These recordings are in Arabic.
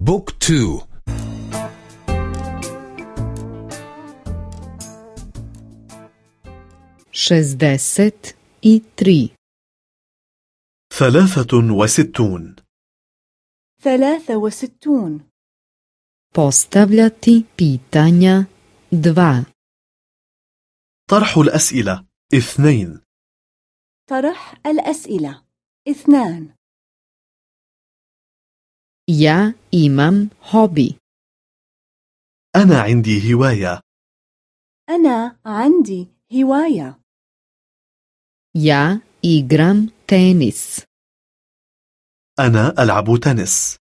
book two. Šezdeset i tri ثلاثة وستون. ثلاثة وستون. postavljati pitanja dva طرح الأسئلة. اثنين. طرح الأسئلة. اثنان. Ja imam hobi. أنا عندي هواية أنا عندي هواية Ja igram tenis. أنا ألعب تنس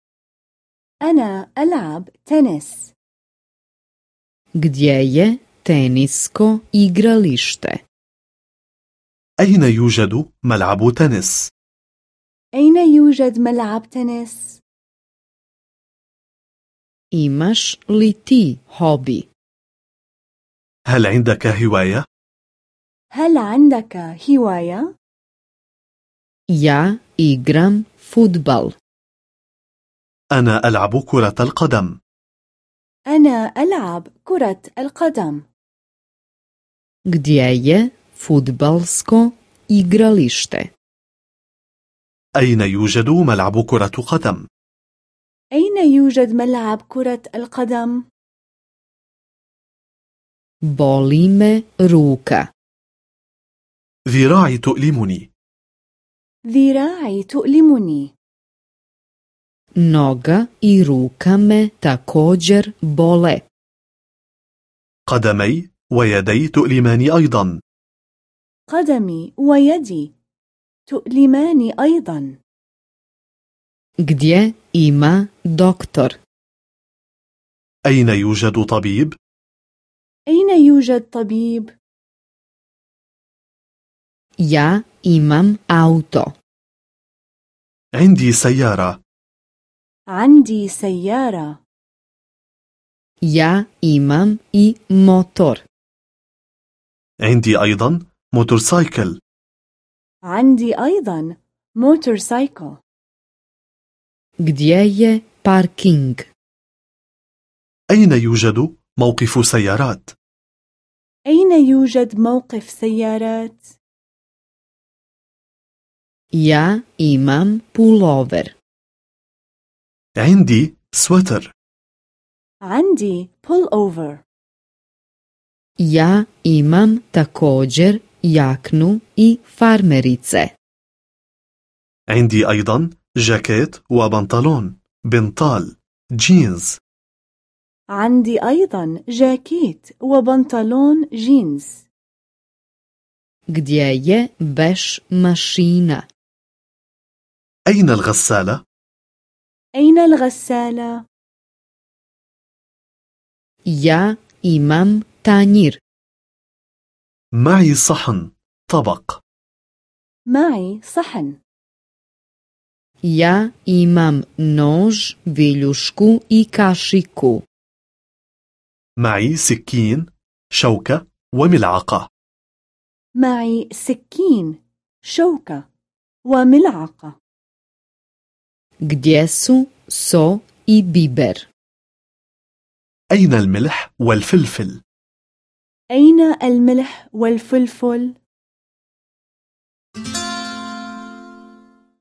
أنا ألعب تنس Gdje je tenisko igralište? أين يوجد ملعب تنس؟ أين يوجد ملعب تنس؟ Imaš li ti hobi? هل عندك هواية؟ هل عندك هواية؟ Ja igram futbal. أنا ألعب كرة القدم أنا ألعب كرة القدم Gdje je futbalsko igralište? أين يوجد ملعب كرة قدم؟ أين يوجد ملعب كرة القدم؟ Boli me ruka. ذراعي تؤلمني ذراعي تؤلمني Noga i ruka me također bole. قدمي ويدي تؤلماني أيضا قدمي ويدي تؤلماني أيضا Gdje ima doktor? أين يوجد طبيب؟ أين يوجد طبيب؟ Ja imam auto. عندي سيارة عندي سيارة Ja imam i motor. عندي أيضا موتورسايكل عندي أيضا موتورسايكل Gdzie parking? أين يوجد موقف سيارات؟ أين يوجد موقف سيارات؟ Ja imam pulover عندي سوتر عندي بول أوفر Ja imam također jaknu i farmerice عندي أيضاً جاكيت وبنطلون بنطال جينز عندي أيضا جاكيت وبنطلون جينز Gdje je veš mašina? أين الغسالة؟ أين الغسالة؟ Ja imam tanjir. معي صحن طبق معي صحن Ja imam nož, viljušku i kašiku. معي سكين شوكة وملعقة معي سكين شوكة وملعقة Gdje su so i biber? أين الملح والفلفل؟ أين الملح والفلفل؟